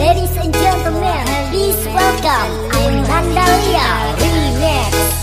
Ladies and gentlemen, please welcome I'm Nandalia Remix